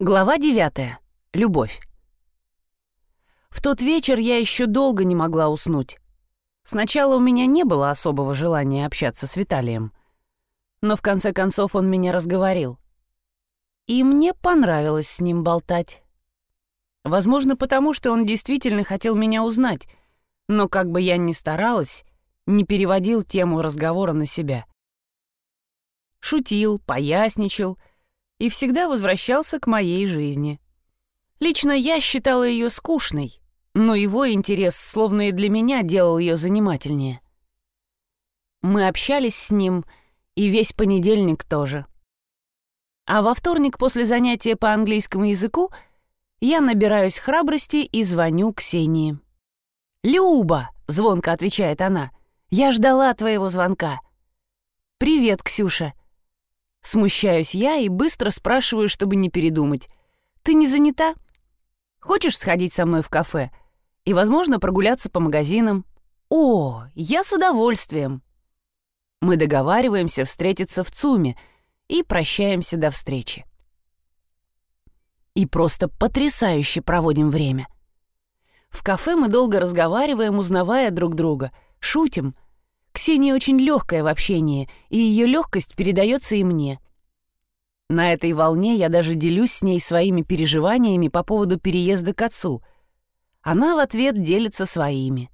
Глава 9. Любовь. В тот вечер я еще долго не могла уснуть. Сначала у меня не было особого желания общаться с Виталием. Но в конце концов он меня разговорил. И мне понравилось с ним болтать. Возможно, потому что он действительно хотел меня узнать, но как бы я ни старалась, не переводил тему разговора на себя. Шутил, поясничал — и всегда возвращался к моей жизни. Лично я считала ее скучной, но его интерес словно и для меня делал ее занимательнее. Мы общались с ним и весь понедельник тоже. А во вторник после занятия по английскому языку я набираюсь храбрости и звоню Ксении. «Люба!» — звонко отвечает она. «Я ждала твоего звонка». «Привет, Ксюша!» Смущаюсь я и быстро спрашиваю, чтобы не передумать. «Ты не занята? Хочешь сходить со мной в кафе? И, возможно, прогуляться по магазинам?» «О, я с удовольствием!» Мы договариваемся встретиться в ЦУМе и прощаемся до встречи. И просто потрясающе проводим время. В кафе мы долго разговариваем, узнавая друг друга, шутим — Ксения очень легкая в общении, и ее легкость передается и мне. На этой волне я даже делюсь с ней своими переживаниями по поводу переезда к отцу. Она в ответ делится своими.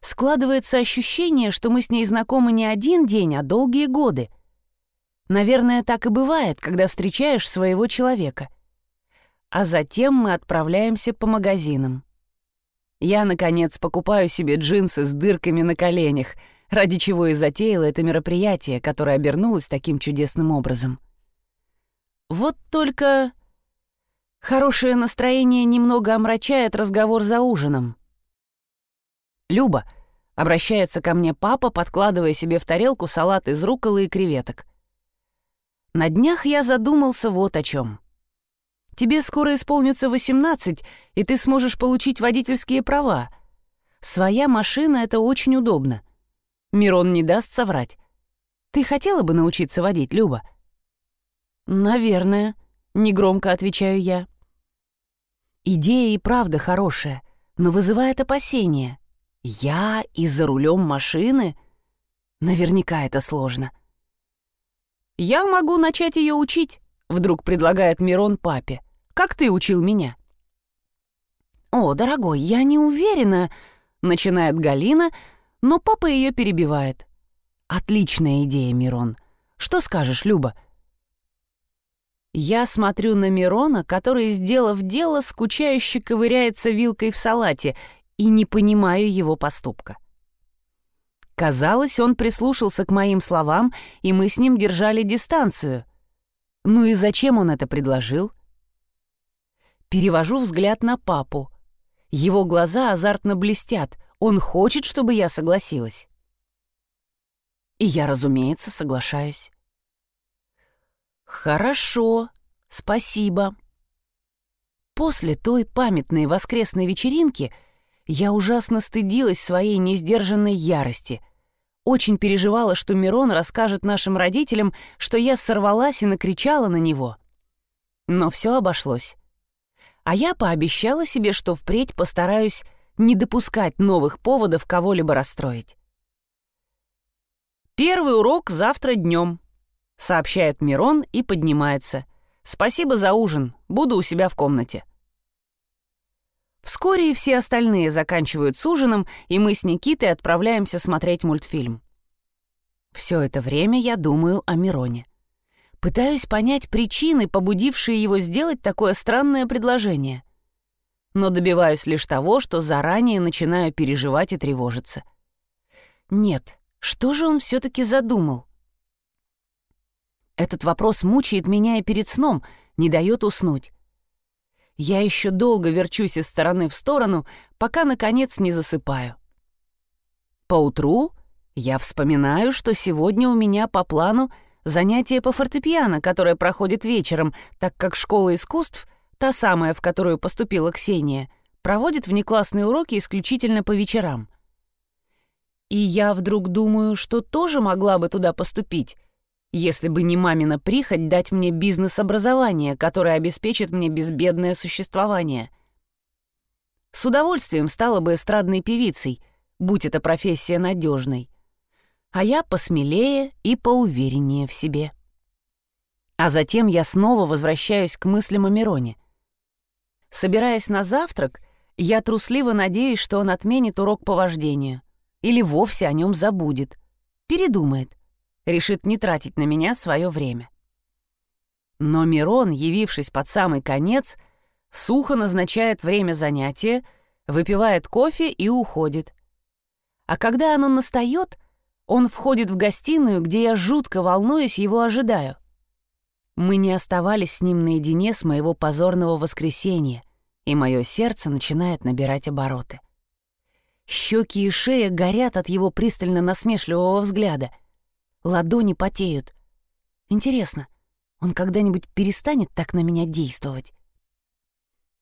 Складывается ощущение, что мы с ней знакомы не один день, а долгие годы. Наверное, так и бывает, когда встречаешь своего человека. А затем мы отправляемся по магазинам. Я, наконец, покупаю себе джинсы с дырками на коленях — ради чего и затеяла это мероприятие, которое обернулось таким чудесным образом. Вот только хорошее настроение немного омрачает разговор за ужином. «Люба», — обращается ко мне папа, подкладывая себе в тарелку салат из руколы и креветок. На днях я задумался вот о чем. Тебе скоро исполнится 18, и ты сможешь получить водительские права. Своя машина — это очень удобно. Мирон не даст соврать. Ты хотела бы научиться водить, Люба? Наверное, негромко отвечаю я. Идея и правда хорошая, но вызывает опасения. Я и за рулем машины? Наверняка это сложно. Я могу начать ее учить, вдруг предлагает Мирон папе. Как ты учил меня? О, дорогой, я не уверена, начинает Галина, но папа ее перебивает. «Отличная идея, Мирон. Что скажешь, Люба?» Я смотрю на Мирона, который, сделав дело, скучающе ковыряется вилкой в салате, и не понимаю его поступка. Казалось, он прислушался к моим словам, и мы с ним держали дистанцию. Ну и зачем он это предложил? Перевожу взгляд на папу. Его глаза азартно блестят. Он хочет, чтобы я согласилась. И я, разумеется, соглашаюсь. Хорошо, спасибо. После той памятной воскресной вечеринки я ужасно стыдилась своей несдержанной ярости. Очень переживала, что Мирон расскажет нашим родителям, что я сорвалась и накричала на него. Но все обошлось. А я пообещала себе, что впредь постараюсь не допускать новых поводов кого-либо расстроить. «Первый урок завтра днем», — сообщает Мирон и поднимается. «Спасибо за ужин, буду у себя в комнате». Вскоре и все остальные заканчивают с ужином, и мы с Никитой отправляемся смотреть мультфильм. Все это время я думаю о Мироне. Пытаюсь понять причины, побудившие его сделать такое странное предложение но добиваюсь лишь того, что заранее начинаю переживать и тревожиться. Нет, что же он все-таки задумал? Этот вопрос мучает меня и перед сном, не дает уснуть. Я еще долго верчусь из стороны в сторону, пока, наконец, не засыпаю. Поутру я вспоминаю, что сегодня у меня по плану занятие по фортепиано, которое проходит вечером, так как школа искусств — та самая, в которую поступила Ксения, проводит внеклассные уроки исключительно по вечерам. И я вдруг думаю, что тоже могла бы туда поступить, Если бы не мамина прихоть дать мне бизнес-образование, которое обеспечит мне безбедное существование. С удовольствием стала бы эстрадной певицей, будь эта профессия надежной. А я посмелее и поувереннее в себе. А затем я снова возвращаюсь к мыслям о Мироне. Собираясь на завтрак, я трусливо надеюсь, что он отменит урок по вождению или вовсе о нем забудет, передумает, решит не тратить на меня свое время. Но Мирон, явившись под самый конец, сухо назначает время занятия, выпивает кофе и уходит. А когда оно настает, он входит в гостиную, где я жутко волнуюсь, его ожидаю. Мы не оставались с ним наедине с моего позорного воскресенья, и мое сердце начинает набирать обороты. Щеки и шея горят от его пристально насмешливого взгляда. Ладони потеют. Интересно, он когда-нибудь перестанет так на меня действовать?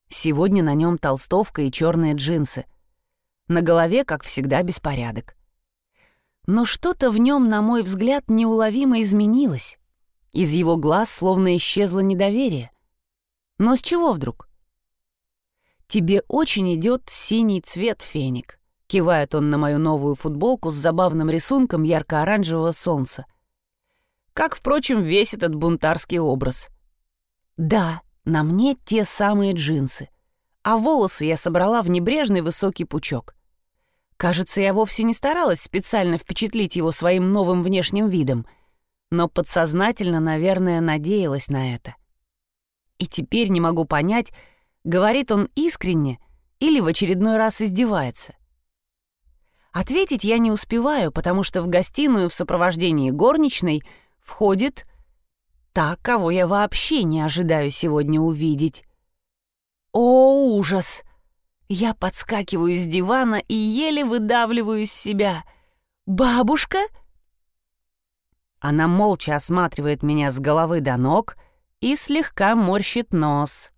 Сегодня на нем толстовка и черные джинсы. На голове, как всегда, беспорядок. Но что-то в нем, на мой взгляд, неуловимо изменилось. Из его глаз словно исчезло недоверие. Но с чего вдруг? «Тебе очень идет синий цвет, феник», — кивает он на мою новую футболку с забавным рисунком ярко-оранжевого солнца. Как, впрочем, весь этот бунтарский образ. «Да, на мне те самые джинсы, а волосы я собрала в небрежный высокий пучок. Кажется, я вовсе не старалась специально впечатлить его своим новым внешним видом, но подсознательно, наверное, надеялась на это. И теперь не могу понять, Говорит он искренне или в очередной раз издевается? Ответить я не успеваю, потому что в гостиную в сопровождении горничной входит та, кого я вообще не ожидаю сегодня увидеть. О, ужас! Я подскакиваю с дивана и еле выдавливаю из себя. «Бабушка?» Она молча осматривает меня с головы до ног и слегка морщит нос.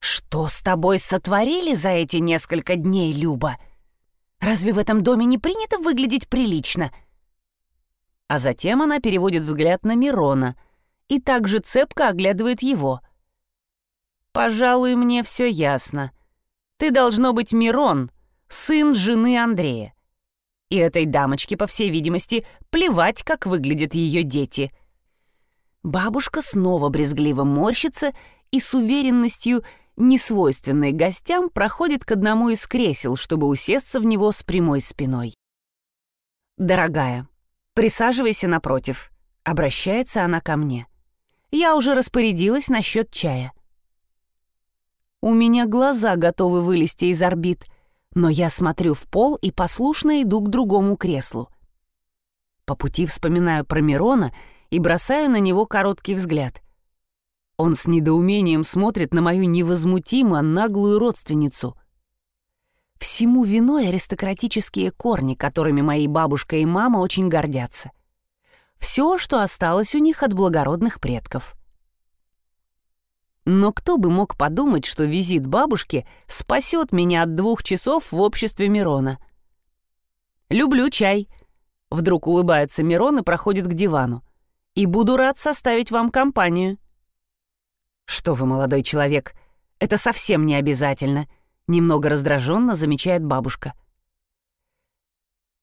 «Что с тобой сотворили за эти несколько дней, Люба? Разве в этом доме не принято выглядеть прилично?» А затем она переводит взгляд на Мирона и также цепко оглядывает его. «Пожалуй, мне все ясно. Ты должно быть Мирон, сын жены Андрея. И этой дамочке, по всей видимости, плевать, как выглядят ее дети». Бабушка снова брезгливо морщится и с уверенностью несвойственный гостям, проходит к одному из кресел, чтобы усесться в него с прямой спиной. «Дорогая, присаживайся напротив», — обращается она ко мне. «Я уже распорядилась насчет чая». У меня глаза готовы вылезти из орбит, но я смотрю в пол и послушно иду к другому креслу. По пути вспоминаю про Мирона и бросаю на него короткий взгляд. Он с недоумением смотрит на мою невозмутимо наглую родственницу. Всему виной аристократические корни, которыми мои бабушка и мама очень гордятся. Все, что осталось у них от благородных предков. Но кто бы мог подумать, что визит бабушки спасет меня от двух часов в обществе Мирона? «Люблю чай», — вдруг улыбается Мирон и проходит к дивану. «И буду рад составить вам компанию». «Что вы, молодой человек, это совсем не обязательно», — немного раздраженно замечает бабушка.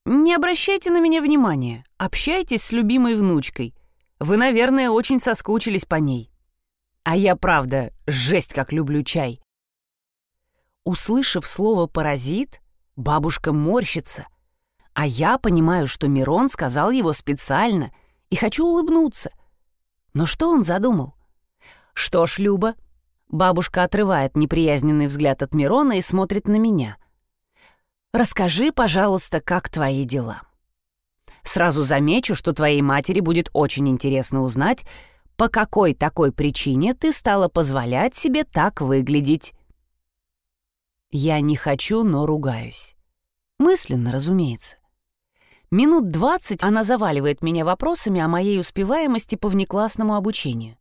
«Не обращайте на меня внимания, общайтесь с любимой внучкой. Вы, наверное, очень соскучились по ней. А я, правда, жесть как люблю чай». Услышав слово «паразит», бабушка морщится, а я понимаю, что Мирон сказал его специально и хочу улыбнуться. Но что он задумал? «Что ж, Люба?» Бабушка отрывает неприязненный взгляд от Мирона и смотрит на меня. «Расскажи, пожалуйста, как твои дела?» Сразу замечу, что твоей матери будет очень интересно узнать, по какой такой причине ты стала позволять себе так выглядеть. Я не хочу, но ругаюсь. Мысленно, разумеется. Минут двадцать она заваливает меня вопросами о моей успеваемости по внеклассному обучению.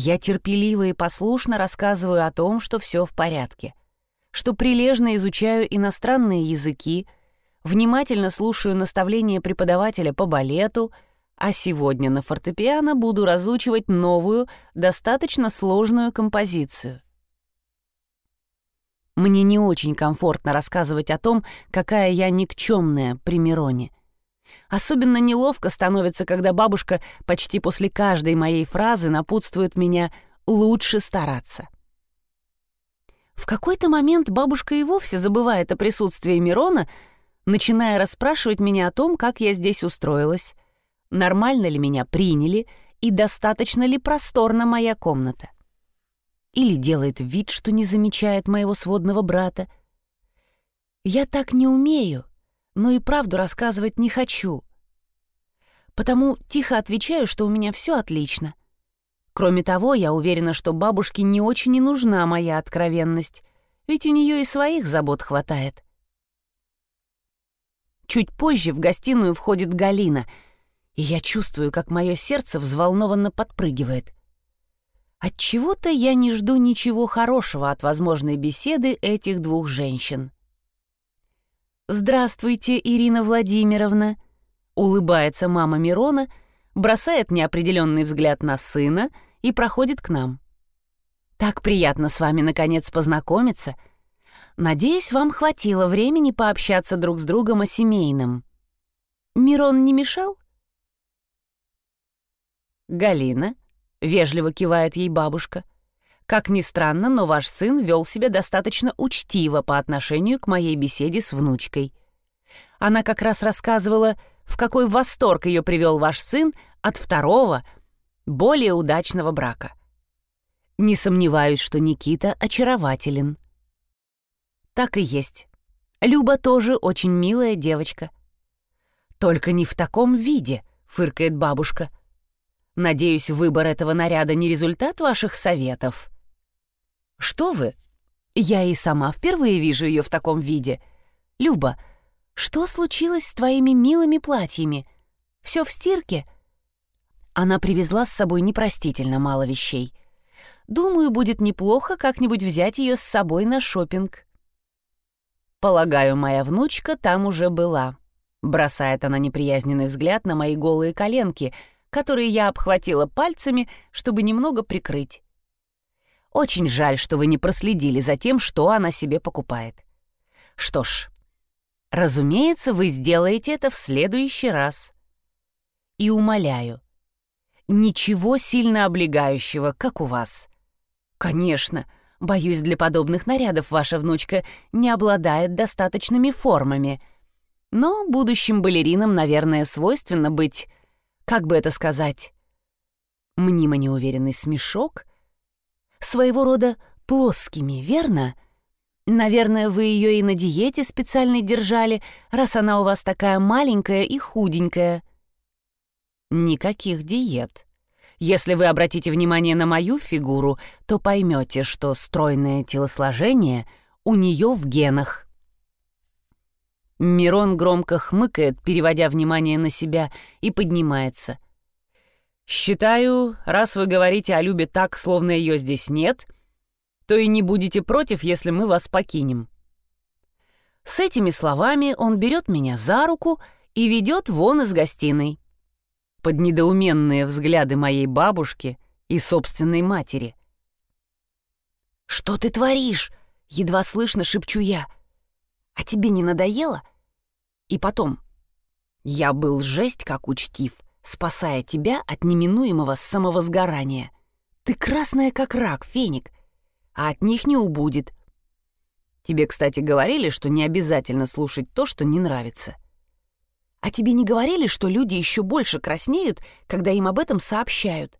Я терпеливо и послушно рассказываю о том, что все в порядке, что прилежно изучаю иностранные языки, внимательно слушаю наставления преподавателя по балету, а сегодня на фортепиано буду разучивать новую, достаточно сложную композицию. Мне не очень комфортно рассказывать о том, какая я никчемная при Мироне. Особенно неловко становится, когда бабушка почти после каждой моей фразы напутствует меня лучше стараться. В какой-то момент бабушка и вовсе забывает о присутствии Мирона, начиная расспрашивать меня о том, как я здесь устроилась, нормально ли меня приняли и достаточно ли просторна моя комната или делает вид, что не замечает моего сводного брата. Я так не умею, но и правду рассказывать не хочу. Потому тихо отвечаю, что у меня все отлично. Кроме того, я уверена, что бабушке не очень и нужна моя откровенность, ведь у нее и своих забот хватает. Чуть позже в гостиную входит Галина, и я чувствую, как мое сердце взволнованно подпрыгивает. От чего то я не жду ничего хорошего от возможной беседы этих двух женщин. «Здравствуйте, Ирина Владимировна», — улыбается мама Мирона, бросает неопределенный взгляд на сына и проходит к нам. «Так приятно с вами, наконец, познакомиться. Надеюсь, вам хватило времени пообщаться друг с другом о семейном. Мирон не мешал?» Галина —— вежливо кивает ей бабушка. «Как ни странно, но ваш сын вел себя достаточно учтиво по отношению к моей беседе с внучкой. Она как раз рассказывала, в какой восторг ее привел ваш сын от второго, более удачного брака. Не сомневаюсь, что Никита очарователен». Так и есть. Люба тоже очень милая девочка. «Только не в таком виде», — фыркает бабушка. Надеюсь, выбор этого наряда не результат ваших советов. Что вы? Я и сама впервые вижу ее в таком виде. Люба, что случилось с твоими милыми платьями? Все в стирке? Она привезла с собой непростительно мало вещей. Думаю, будет неплохо как-нибудь взять ее с собой на шопинг. Полагаю, моя внучка там уже была. Бросает она неприязненный взгляд на мои голые коленки — которые я обхватила пальцами, чтобы немного прикрыть. Очень жаль, что вы не проследили за тем, что она себе покупает. Что ж, разумеется, вы сделаете это в следующий раз. И умоляю, ничего сильно облегающего, как у вас. Конечно, боюсь, для подобных нарядов ваша внучка не обладает достаточными формами. Но будущим балеринам, наверное, свойственно быть как бы это сказать, мнимо неуверенный смешок, своего рода плоскими, верно? Наверное, вы ее и на диете специальной держали, раз она у вас такая маленькая и худенькая. Никаких диет. Если вы обратите внимание на мою фигуру, то поймете, что стройное телосложение у нее в генах. Мирон громко хмыкает, переводя внимание на себя, и поднимается. «Считаю, раз вы говорите о Любе так, словно ее здесь нет, то и не будете против, если мы вас покинем». С этими словами он берет меня за руку и ведет вон из гостиной. Под недоуменные взгляды моей бабушки и собственной матери. «Что ты творишь?» — едва слышно шепчу я — а тебе не надоело? И потом, я был жесть как учтив, спасая тебя от неминуемого самовозгорания. Ты красная как рак, феник, а от них не убудет. Тебе, кстати, говорили, что не обязательно слушать то, что не нравится. А тебе не говорили, что люди еще больше краснеют, когда им об этом сообщают?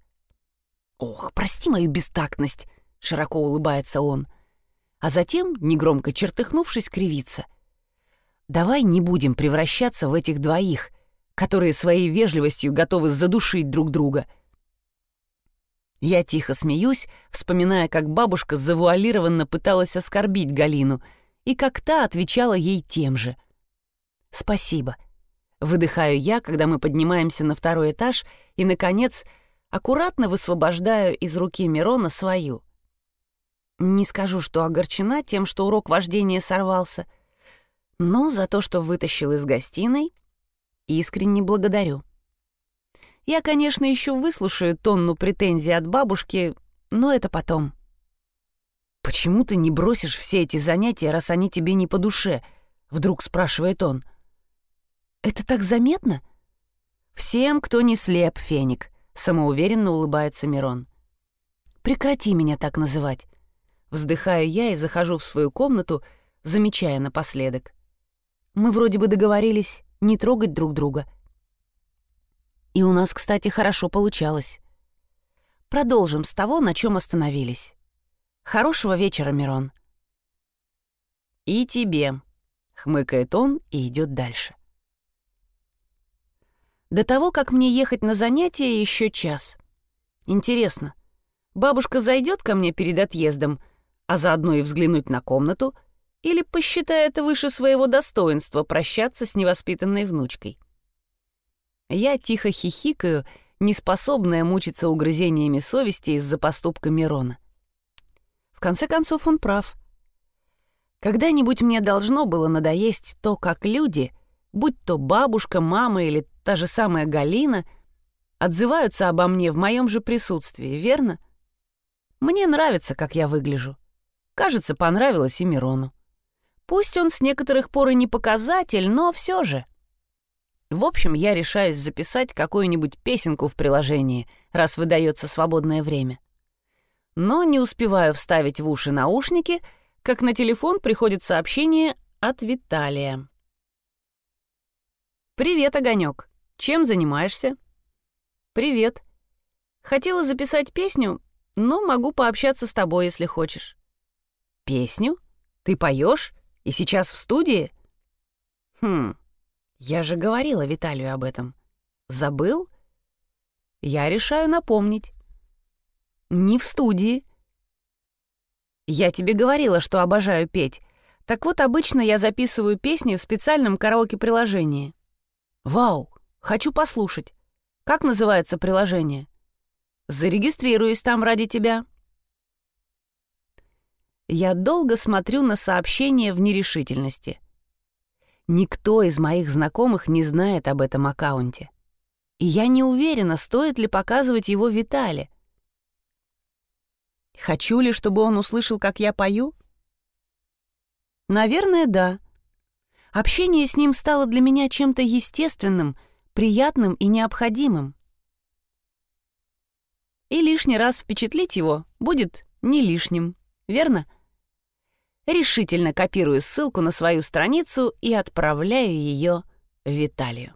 Ох, прости мою бестактность, широко улыбается он. — а затем, негромко чертыхнувшись, кривится. «Давай не будем превращаться в этих двоих, которые своей вежливостью готовы задушить друг друга». Я тихо смеюсь, вспоминая, как бабушка завуалированно пыталась оскорбить Галину, и как та отвечала ей тем же. «Спасибо», — выдыхаю я, когда мы поднимаемся на второй этаж и, наконец, аккуратно высвобождаю из руки Мирона свою — не скажу, что огорчена тем, что урок вождения сорвался, но за то, что вытащил из гостиной, искренне благодарю. Я, конечно, еще выслушаю тонну претензий от бабушки, но это потом. «Почему ты не бросишь все эти занятия, раз они тебе не по душе?» — вдруг спрашивает он. «Это так заметно?» «Всем, кто не слеп, Феник», — самоуверенно улыбается Мирон. «Прекрати меня так называть». Вздыхаю я и захожу в свою комнату, замечая напоследок. Мы вроде бы договорились не трогать друг друга. И у нас, кстати, хорошо получалось. Продолжим с того, на чем остановились. Хорошего вечера, Мирон. И тебе, хмыкает он и идет дальше. До того, как мне ехать на занятия, еще час. Интересно, бабушка зайдет ко мне перед отъездом, а заодно и взглянуть на комнату, или посчитает выше своего достоинства прощаться с невоспитанной внучкой? Я тихо хихикаю, неспособная мучиться угрызениями совести из-за поступка Мирона. В конце концов, он прав. Когда-нибудь мне должно было надоесть то, как люди, будь то бабушка, мама или та же самая Галина, отзываются обо мне в моем же присутствии, верно? Мне нравится, как я выгляжу. Кажется, понравилось и Мирону. Пусть он с некоторых пор и не показатель, но все же. В общем, я решаюсь записать какую-нибудь песенку в приложении, раз выдается свободное время но не успеваю вставить в уши наушники, как на телефон приходит сообщение от Виталия. «Привет, Огонек. Чем занимаешься?» «Привет. Хотела записать песню, но могу пообщаться с тобой, если хочешь». «Песню? Ты поешь? И сейчас в студии?» «Хм, я же говорила Виталию об этом. Забыл?» «Я решаю напомнить. Не в студии. Я тебе говорила, что обожаю петь. Так вот, обычно я записываю песни в специальном караоке-приложении. Вау, хочу послушать. Как называется приложение? Зарегистрируюсь там ради тебя. Я долго смотрю на сообщение в нерешительности. Никто из моих знакомых не знает об этом аккаунте. И я не уверена, стоит ли показывать его Витале. Хочу ли, чтобы он услышал, как я пою? Наверное, да. Общение с ним стало для меня чем-то естественным, приятным и необходимым. И лишний раз впечатлить его будет не лишним, верно? Решительно копирую ссылку на свою страницу и отправляю ее Виталию.